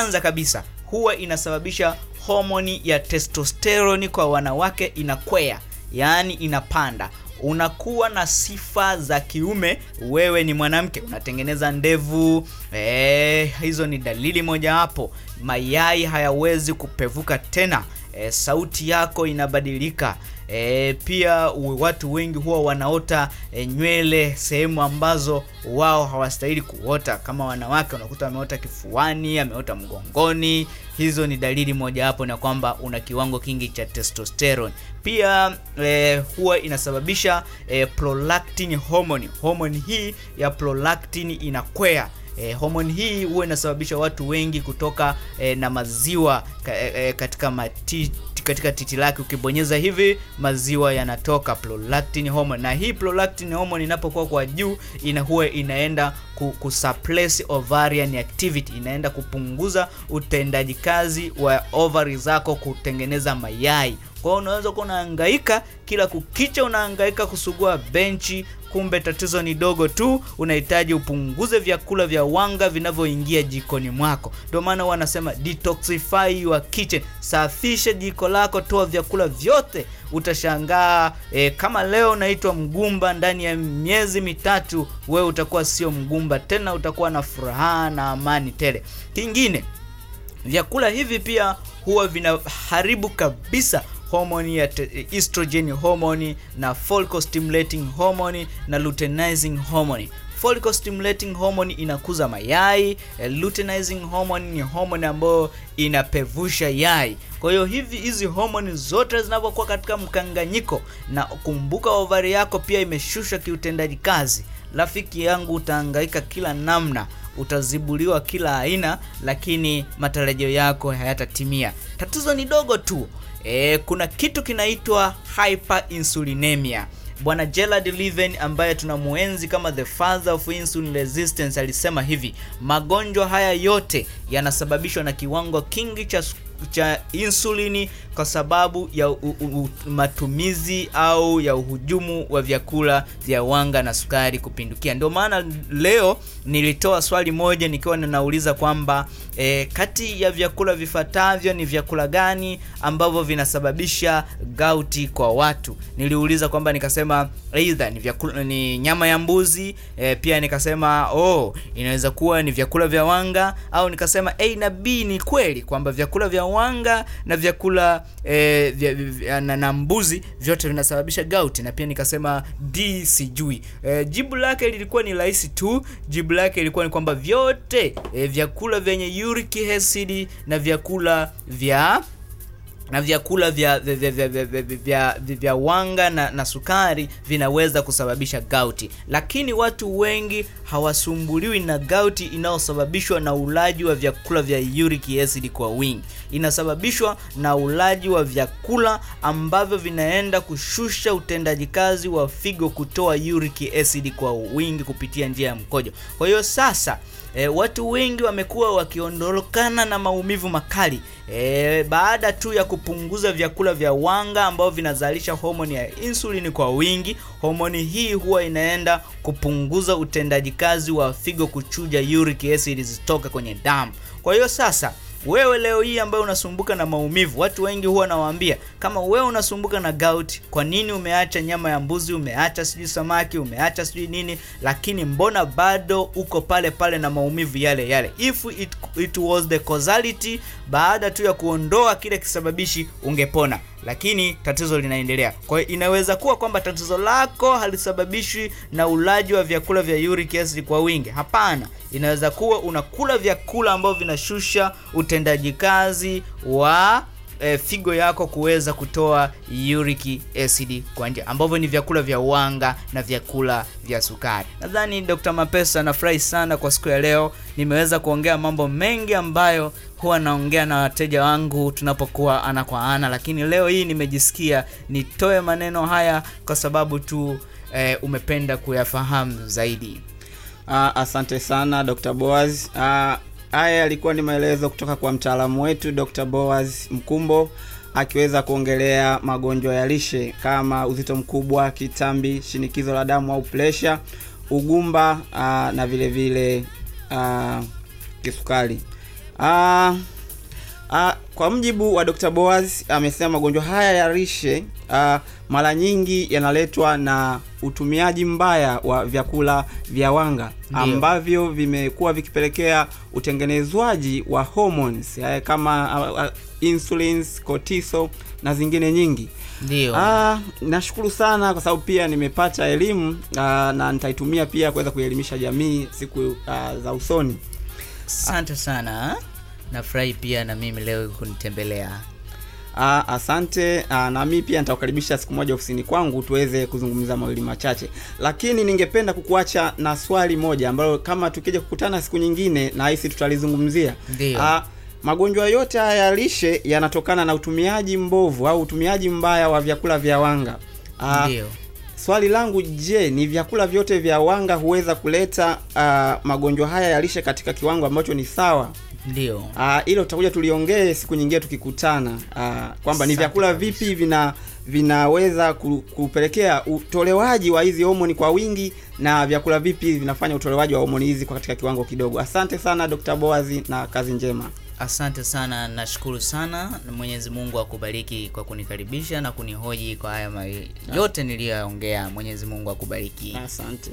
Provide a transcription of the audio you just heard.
kwanza kabisa huwa inasababisha homoni ya testosteroni kwa wanawake inakwea yaani inapanda. Unakuwa na sifa za kiume wewe ni mwanamke unatengeneza ndevu. Eh, hizo ni dalili mojawapo. Mayai hayawezi kupevuka tena. E, sauti yako inabadilika e, pia watu wengi huwa wanaota e, nywele sehemu ambazo wao hawastahili kuota. Kama wanawake unakuta ameota kifuani ameota mgongoni. Hizo ni dalili mojawapo na kwamba una kiwango kingi cha testosterone. Pia e, huwa inasababisha e, prolactin hormone. Hormone hii ya prolactin inakwea E, homoni hii huwa inasababisha watu wengi kutoka e, na maziwa ka, e, katika mati, katika titi lake. Ukibonyeza hivi maziwa yanatoka. Prolactin hormone. Na hii prolactin hormone inapokuwa kwa juu ina huwa inaenda kusuppress ovarian activity. Inaenda kupunguza utendaji kazi wa ovari zako kutengeneza mayai. Kwa hiyo unaweza kuwa unahangaika kila kukicha unahangaika kusugua benchi kumbe tatizo ni dogo tu unahitaji upunguze vyakula vya wanga vinavyoingia jikoni mwako. Ndio maana wanasema detoxify your kitchen. Safisha jiko lako toa vyakula vyote. Utashangaa e, kama leo unaitwa mgumba ndani ya miezi mitatu wewe utakuwa sio mgumba tena utakuwa na furaha na amani tele. Kingine vyakula hivi pia huwa vinaharibu kabisa homoni ya te- estrogen homoni na follicle stimulating homoni na luteinizing homoni. follicle stimulating hormone inakuza mayai eh, luteinizing hormone ni hormone ambayo inapevusha yai. Kwa hiyo hivi hizi homoni zote zinapokuwa katika mkanganyiko na kumbuka ovari yako pia imeshusha kiutendaji kazi rafiki yangu utahangaika kila namna utazibuliwa kila aina lakini matarajio yako hayatatimia. Tatizo ni dogo tu. E, kuna kitu kinaitwa hyperinsulinemia. Bwana gerard liven ambaye tunamuenzi kama the father of insulin resistance alisema hivi magonjwa haya yote yanasababishwa na kiwango kingi cha cha insulini kwa sababu ya u, u, u, matumizi au ya uhujumu wa vyakula vya wanga na sukari kupindukia. Ndio maana leo nilitoa swali moja nikiwa ninauliza kwamba e, kati ya vyakula vifuatavyo ni vyakula gani ambavyo vinasababisha gauti kwa watu? Niliuliza kwamba nikasema aidha ni vyakula ni nyama ya mbuzi e, pia nikasema oh inaweza kuwa ni vyakula vya wanga au nikasema a na b ni kweli kwamba vyakula vya wanga na vyakula e, vya, vya, na, na mbuzi vyote vinasababisha gauti na pia nikasema d sijui. E, jibu lake lilikuwa ni rahisi tu. Jibu lake ilikuwa ni kwamba vyote e, vyakula vyenye uric acid na vyakula vya na vyakula vya vya, vya, vya, vya, vya, wanga na, na sukari vinaweza kusababisha gauti. Lakini watu wengi hawasumbuliwi na gauti inayosababishwa na ulaji wa vyakula vya uric acid kwa wingi. Inasababishwa na ulaji wa vyakula ambavyo vinaenda kushusha utendaji kazi wa figo kutoa uric acid kwa wingi kupitia njia ya mkojo. Kwa hiyo sasa E, watu wengi wamekuwa wakiondokana na maumivu makali e, baada tu ya kupunguza vyakula vya wanga ambao vinazalisha homoni ya insulini kwa wingi. Homoni hii huwa inaenda kupunguza utendaji kazi wa figo kuchuja uric acid zitoke kwenye damu. Kwa hiyo sasa wewe leo hii ambaye unasumbuka na maumivu, watu wengi huwa nawaambia kama wewe unasumbuka na gout, kwa nini umeacha nyama ya mbuzi, umeacha sijui samaki, umeacha sijui nini, lakini mbona bado uko pale pale na maumivu yale yale? If it, it was the causality, baada tu ya kuondoa kile kisababishi ungepona, lakini tatizo linaendelea. Kwa hiyo inaweza kuwa kwamba tatizo lako halisababishwi na ulaji wa vyakula vya uric acid kwa wingi. Hapana, inaweza kuwa unakula vyakula ambavyo vinashusha utendaji kazi wa e, figo yako kuweza kutoa uric acid kwa nje ambavyo ni vyakula vya wanga na vyakula vya sukari. Nadhani Dr. Mapesa nafurahi sana kwa siku ya leo, nimeweza kuongea mambo mengi ambayo huwa naongea na wateja wangu tunapokuwa ana kwa ana, lakini leo hii nimejisikia nitoe maneno haya kwa sababu tu e, umependa kuyafahamu zaidi. Uh, asante sana Dr. Boaz. Uh, haya yalikuwa ni maelezo kutoka kwa mtaalamu wetu Dr. Boaz Mkumbo akiweza kuongelea magonjwa ya lishe kama uzito mkubwa, kitambi, shinikizo la damu au presha, ugumba aa, na vilevile vile uh, kisukari. Ah, ah, kwa mjibu wa Dr. Boaz amesema magonjwa haya ya rishe ah, mara nyingi yanaletwa na utumiaji mbaya wa vyakula vya wanga Ndiyo. ambavyo vimekuwa vikipelekea utengenezwaji wa hormones ya, kama ah, ah, insulins, cortisol na zingine nyingi. ndio Ah, nashukuru sana kwa sababu pia nimepata elimu na nitaitumia pia kuweza kuelimisha jamii siku ah, za usoni. asante sana nafurahi pia na mimi leo kunitembelea Ah, asante ah, na mimi pia nitakukaribisha siku moja ofisini kwangu tuweze kuzungumza mawili machache, lakini ningependa kukuacha na swali moja ambalo kama tukija kukutana siku nyingine na hisi tutalizungumzia. Aa, Ah, magonjwa yote haya ya lishe yanatokana na utumiaji mbovu au utumiaji mbaya wa vyakula vya wanga. Ah, Swali langu je, ni vyakula vyote vya wanga huweza kuleta ah, magonjwa haya ya lishe katika kiwango ambacho ni sawa? Ndio Ah, hilo tutakuja tuliongee siku nyingine tukikutana, uh, kwamba ni vyakula vipi vina vinaweza kupelekea utolewaji wa hizi homoni kwa wingi na vyakula vipi vinafanya utolewaji wa homoni hizi kwa katika kiwango kidogo. Asante sana Dr. Boazi na kazi njema. asante sana nashukuru sana na mwenyezi mungu akubariki kwa kunikaribisha na kunihoji kwa haya yote niliyoyaongea mwenyezi mungu akubariki Asante.